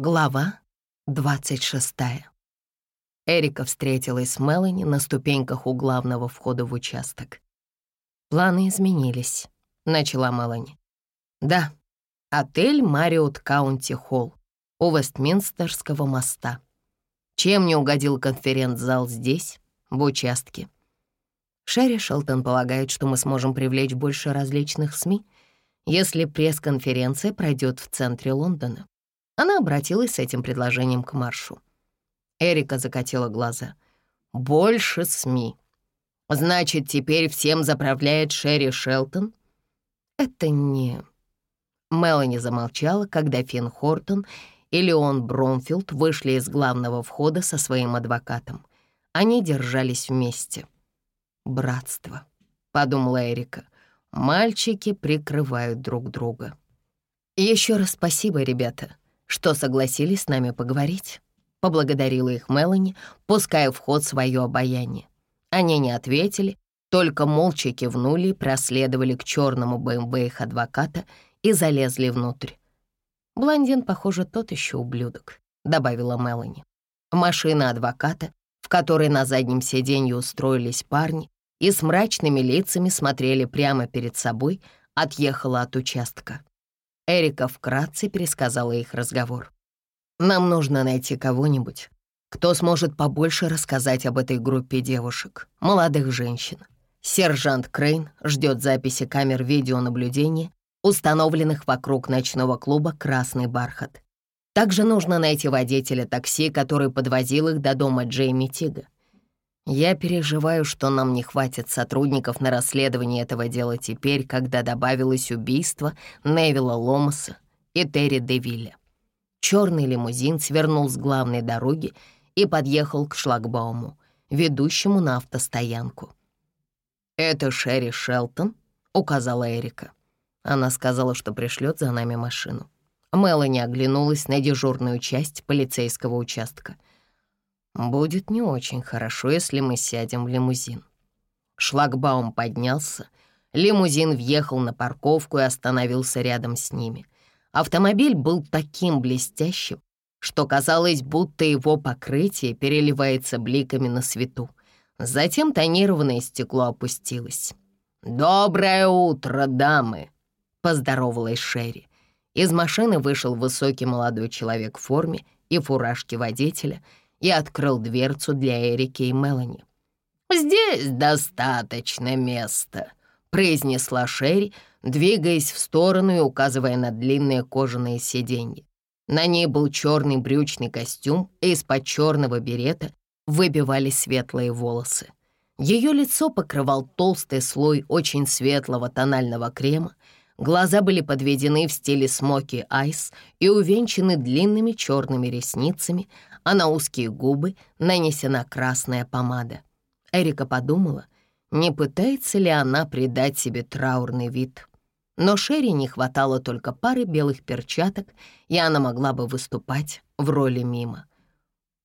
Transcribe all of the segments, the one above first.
Глава 26. Эрика встретилась с Мелани на ступеньках у главного входа в участок. «Планы изменились», — начала Мелани. «Да, отель Мариот Каунти Холл у Вестминстерского моста. Чем не угодил конференц-зал здесь, в участке?» Шерри Шелтон полагает, что мы сможем привлечь больше различных СМИ, если пресс-конференция пройдет в центре Лондона. Она обратилась с этим предложением к Маршу. Эрика закатила глаза. «Больше СМИ. Значит, теперь всем заправляет Шерри Шелтон?» «Это не...» Мелани замолчала, когда Финн Хортон и Леон Бромфилд вышли из главного входа со своим адвокатом. Они держались вместе. «Братство», — подумала Эрика. «Мальчики прикрывают друг друга». «Еще раз спасибо, ребята», что согласились с нами поговорить. Поблагодарила их Мелани, пуская в ход свое обаяние. Они не ответили, только молча кивнули, проследовали к черному БМВ их адвоката и залезли внутрь. «Блондин, похоже, тот еще ублюдок», — добавила Мелани. Машина адвоката, в которой на заднем сиденье устроились парни и с мрачными лицами смотрели прямо перед собой, отъехала от участка. Эрика вкратце пересказала их разговор. «Нам нужно найти кого-нибудь, кто сможет побольше рассказать об этой группе девушек, молодых женщин. Сержант Крейн ждет записи камер видеонаблюдения, установленных вокруг ночного клуба «Красный бархат». Также нужно найти водителя такси, который подвозил их до дома Джейми Тига. Я переживаю, что нам не хватит сотрудников на расследование этого дела теперь, когда добавилось убийство Невилла Ломаса и Терри Девилля. Черный лимузин свернул с главной дороги и подъехал к шлагбауму, ведущему на автостоянку. «Это Шерри Шелтон», — указала Эрика. Она сказала, что пришлет за нами машину. Мелани оглянулась на дежурную часть полицейского участка — Будет не очень хорошо, если мы сядем в лимузин. Шлагбаум поднялся, лимузин въехал на парковку и остановился рядом с ними. Автомобиль был таким блестящим, что казалось, будто его покрытие переливается бликами на свету. Затем тонированное стекло опустилось. «Доброе утро, дамы!» — поздоровалась Шерри. Из машины вышел высокий молодой человек в форме и фуражке водителя — и открыл дверцу для Эрики и Мелани. «Здесь достаточно места», — произнесла Шерри, двигаясь в сторону и указывая на длинные кожаные сиденья. На ней был черный брючный костюм, и из-под черного берета выбивались светлые волосы. Ее лицо покрывал толстый слой очень светлого тонального крема, глаза были подведены в стиле смоки айс и увенчаны длинными черными ресницами, а на узкие губы нанесена красная помада. Эрика подумала, не пытается ли она придать себе траурный вид. Но Шерри не хватало только пары белых перчаток, и она могла бы выступать в роли мима.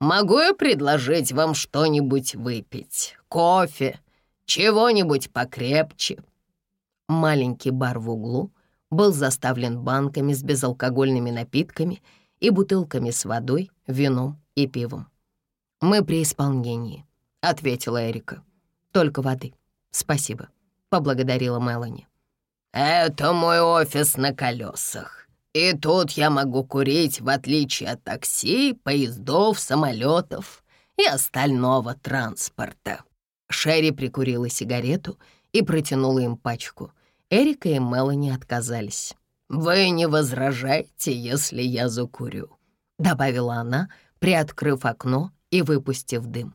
«Могу я предложить вам что-нибудь выпить? Кофе? Чего-нибудь покрепче?» Маленький бар в углу был заставлен банками с безалкогольными напитками и бутылками с водой, вином и пивом. «Мы при исполнении», — ответила Эрика. «Только воды. Спасибо», — поблагодарила Мелани. «Это мой офис на колесах. И тут я могу курить, в отличие от такси, поездов, самолетов и остального транспорта». Шерри прикурила сигарету и протянула им пачку. Эрика и Мелани отказались. «Вы не возражаете, если я закурю?» — добавила она, приоткрыв окно и выпустив дым.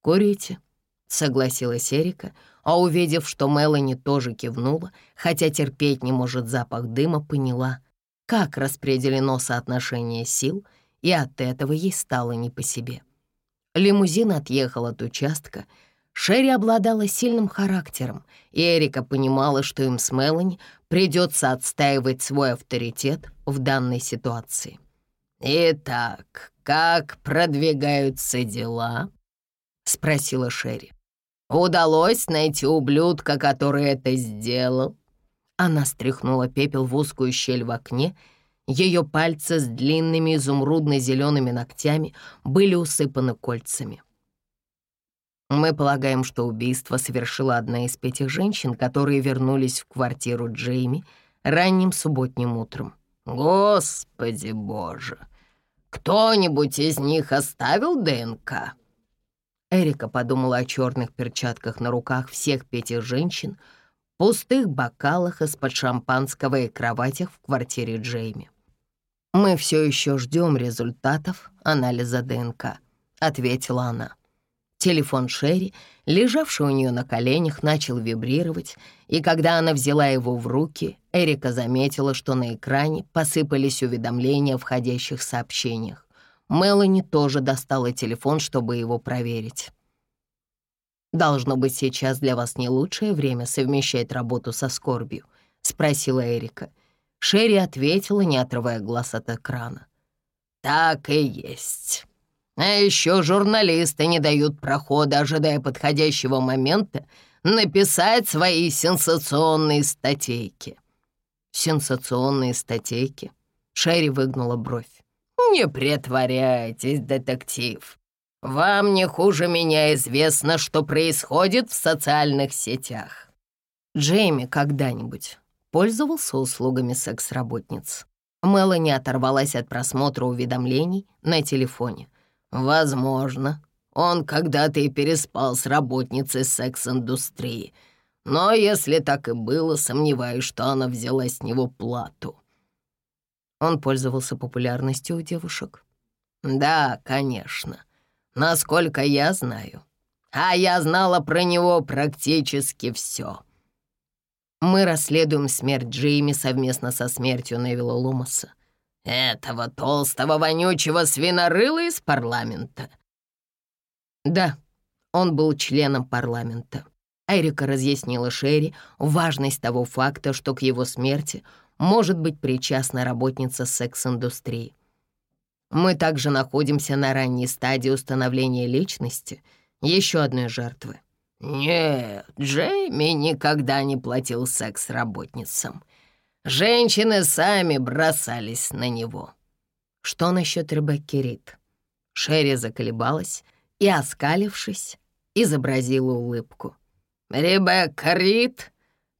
«Курите», — согласилась Эрика, а увидев, что Мелани тоже кивнула, хотя терпеть не может запах дыма, поняла, как распределено соотношение сил, и от этого ей стало не по себе. Лимузин отъехал от участка. Шерри обладала сильным характером, и Эрика понимала, что им с Мелани придется отстаивать свой авторитет в данной ситуации. «Итак, как продвигаются дела?» — спросила Шерри. «Удалось найти ублюдка, который это сделал?» Она стряхнула пепел в узкую щель в окне Ее пальцы с длинными изумрудно-зелеными ногтями были усыпаны кольцами. Мы полагаем, что убийство совершила одна из этих женщин, которые вернулись в квартиру Джейми ранним субботним утром. Господи боже! Кто-нибудь из них оставил ДНК? Эрика подумала о черных перчатках на руках всех пяти женщин, пустых бокалах из-под шампанского и кроватях в квартире Джейми. «Мы все еще ждем результатов анализа ДНК», — ответила она. Телефон Шерри, лежавший у нее на коленях, начал вибрировать, и когда она взяла его в руки, Эрика заметила, что на экране посыпались уведомления о входящих сообщениях. Мелани тоже достала телефон, чтобы его проверить. «Должно быть, сейчас для вас не лучшее время совмещать работу со скорбью?» — спросила Эрика. Шерри ответила, не отрывая глаз от экрана. «Так и есть». А еще журналисты не дают прохода, ожидая подходящего момента, написать свои сенсационные статейки. Сенсационные статейки? Шерри выгнула бровь. «Не притворяйтесь, детектив. Вам не хуже меня известно, что происходит в социальных сетях». Джейми когда-нибудь пользовался услугами секс-работниц. Мелани оторвалась от просмотра уведомлений на телефоне. «Возможно, он когда-то и переспал с работницей секс-индустрии, но если так и было, сомневаюсь, что она взяла с него плату». Он пользовался популярностью у девушек. «Да, конечно. Насколько я знаю. А я знала про него практически все. Мы расследуем смерть Джейми совместно со смертью Невилла Лумаса. Этого толстого вонючего свинорыла из парламента? Да, он был членом парламента. Эрика разъяснила Шерри важность того факта, что к его смерти может быть причастна работница секс-индустрии. Мы также находимся на ранней стадии установления личности еще одной жертвы. Нет, Джейми никогда не платил секс-работницам. Женщины сами бросались на него. Что насчет Ребекки Рид? Шерри заколебалась и, оскалившись, изобразила улыбку. Ребекка Рид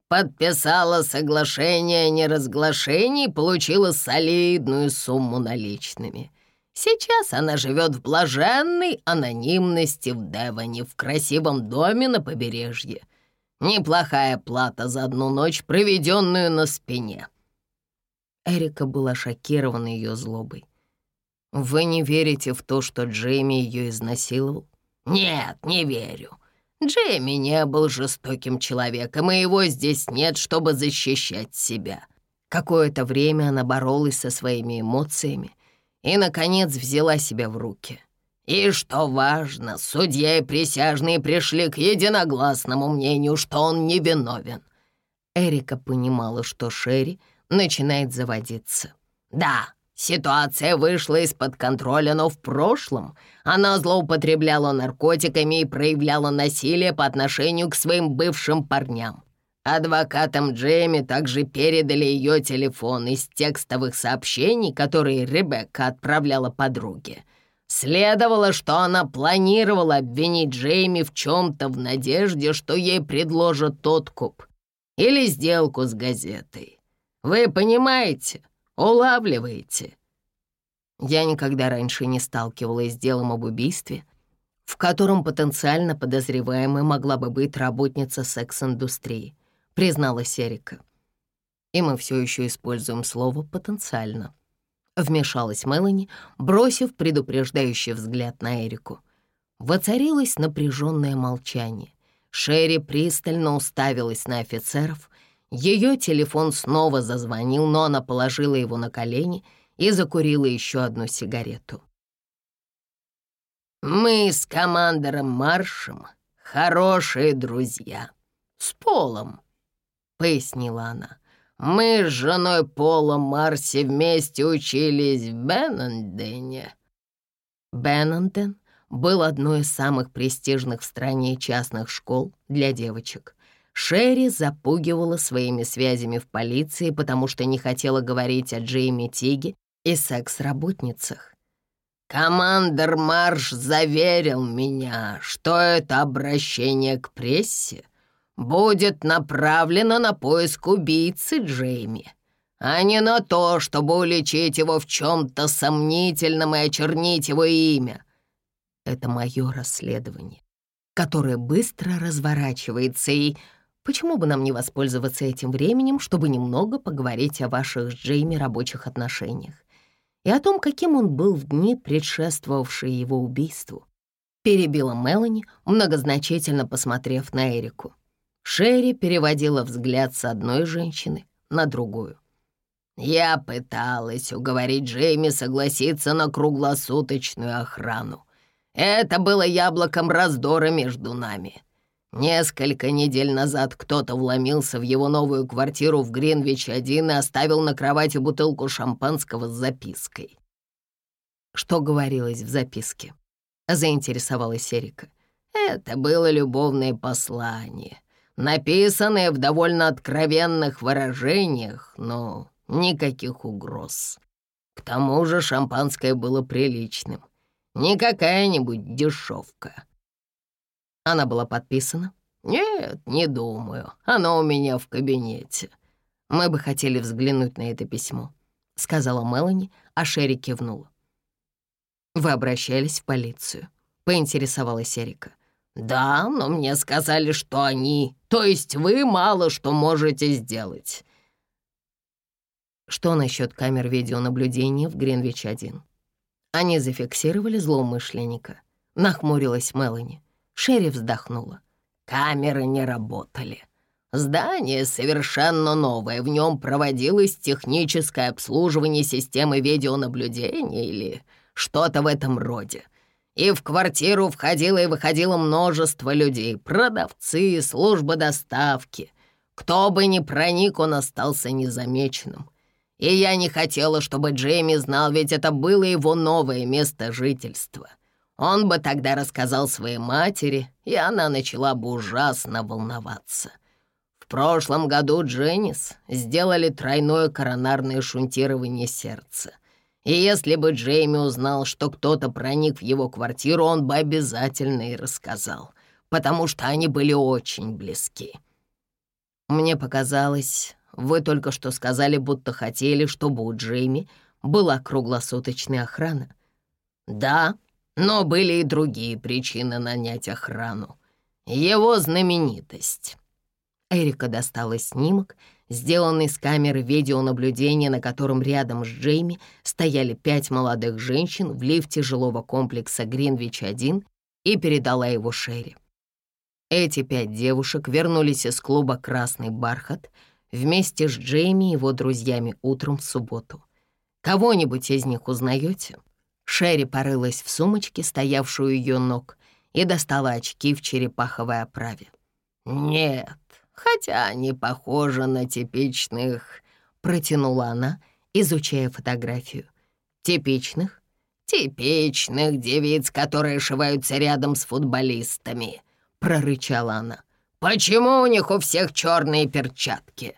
подписала соглашение о неразглашении и получила солидную сумму наличными. Сейчас она живет в блаженной анонимности в Девоне, в красивом доме на побережье — Неплохая плата за одну ночь, проведенную на спине». Эрика была шокирована ее злобой. «Вы не верите в то, что Джейми ее изнасиловал?» «Нет, не верю. Джейми не был жестоким человеком, и его здесь нет, чтобы защищать себя». Какое-то время она боролась со своими эмоциями и, наконец, взяла себя в руки. И что важно, судья и присяжные пришли к единогласному мнению, что он невиновен. Эрика понимала, что Шерри начинает заводиться. Да, ситуация вышла из-под контроля, но в прошлом она злоупотребляла наркотиками и проявляла насилие по отношению к своим бывшим парням. Адвокатам Джейми также передали ее телефон из текстовых сообщений, которые Ребекка отправляла подруге. Следовало, что она планировала обвинить Джейми в чем-то в надежде, что ей предложат откуп или сделку с газетой. Вы понимаете, улавливаете? Я никогда раньше не сталкивалась с делом об убийстве, в котором потенциально подозреваемой могла бы быть работница секс-индустрии, призналась Эрика. И мы все еще используем слово «потенциально». Вмешалась Мелани, бросив предупреждающий взгляд на Эрику. Воцарилось напряженное молчание. Шерри пристально уставилась на офицеров. Ее телефон снова зазвонил, но она положила его на колени и закурила еще одну сигарету. «Мы с командором Маршем хорошие друзья. С Полом», — пояснила она. Мы с женой Пола Марси вместе учились в Беннендене». был одной из самых престижных в стране частных школ для девочек. Шерри запугивала своими связями в полиции, потому что не хотела говорить о Джейми Тиге и секс-работницах. «Командор Марш заверил меня, что это обращение к прессе будет направлено на поиск убийцы Джейми, а не на то, чтобы уличить его в чем-то сомнительном и очернить его имя. Это мое расследование, которое быстро разворачивается, и почему бы нам не воспользоваться этим временем, чтобы немного поговорить о ваших с Джейми рабочих отношениях? и о том, каким он был в дни, предшествовавшие его убийству. Перебила Мелани, многозначительно посмотрев на Эрику. Шерри переводила взгляд с одной женщины на другую. «Я пыталась уговорить Джейми согласиться на круглосуточную охрану. Это было яблоком раздора между нами. Несколько недель назад кто-то вломился в его новую квартиру в Гринвич-1 и оставил на кровати бутылку шампанского с запиской. Что говорилось в записке? Заинтересовалась Эрика. Это было любовное послание, написанное в довольно откровенных выражениях, но никаких угроз. К тому же шампанское было приличным, не какая-нибудь дешевка. Она была подписана? Нет, не думаю. Оно у меня в кабинете. Мы бы хотели взглянуть на это письмо, сказала Мелани, а Шерри кивнула. Вы обращались в полицию? Поинтересовалась Эрика. Да, но мне сказали, что они, то есть вы мало что можете сделать. Что насчет камер видеонаблюдения в Гринвич-1? Они зафиксировали злоумышленника. Нахмурилась Мелани. Шерри вздохнула. Камеры не работали. Здание совершенно новое, в нем проводилось техническое обслуживание системы видеонаблюдения или что-то в этом роде. И в квартиру входило и выходило множество людей, продавцы, служба доставки. Кто бы ни проник, он остался незамеченным. И я не хотела, чтобы Джейми знал, ведь это было его новое место жительства. Он бы тогда рассказал своей матери, и она начала бы ужасно волноваться. В прошлом году Дженнис сделали тройное коронарное шунтирование сердца. И если бы Джейми узнал, что кто-то проник в его квартиру, он бы обязательно и рассказал, потому что они были очень близки. Мне показалось, вы только что сказали, будто хотели, чтобы у Джейми была круглосуточная охрана. Да, но были и другие причины нанять охрану. Его знаменитость. Эрика достала снимок, сделанный с камеры видеонаблюдения, на котором рядом с Джейми стояли пять молодых женщин в лифте жилого комплекса Гринвич-1 и передала его Шерри. Эти пять девушек вернулись из клуба «Красный бархат» вместе с Джейми и его друзьями утром в субботу. Кого-нибудь из них узнаете? Шерри порылась в сумочке, стоявшую у ее ног, и достала очки в черепаховой оправе. «Нет, хотя они похожи на типичных...» — протянула она, изучая фотографию. «Типичных?» «Типичных девиц, которые шиваются рядом с футболистами», — прорычала она. «Почему у них у всех черные перчатки?»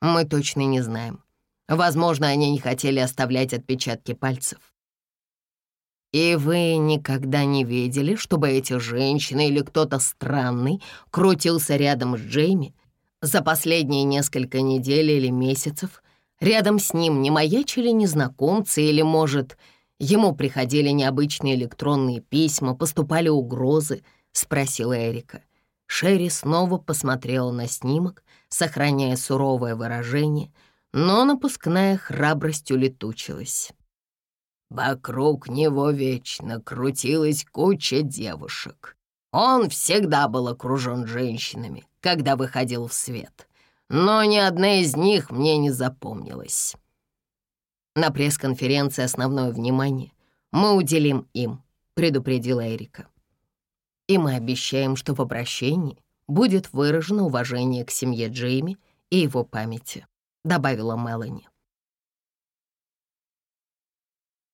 «Мы точно не знаем. Возможно, они не хотели оставлять отпечатки пальцев. «И вы никогда не видели, чтобы эти женщины или кто-то странный крутился рядом с Джейми за последние несколько недель или месяцев? Рядом с ним не маячили незнакомцы или, может, ему приходили необычные электронные письма, поступали угрозы?» — спросила Эрика. Шерри снова посмотрела на снимок, сохраняя суровое выражение, но напускная храбрость улетучилась. Вокруг него вечно крутилась куча девушек. Он всегда был окружен женщинами, когда выходил в свет, но ни одна из них мне не запомнилась. На пресс-конференции основное внимание мы уделим им, предупредила Эрика. И мы обещаем, что в обращении будет выражено уважение к семье Джейми и его памяти, добавила Мелани.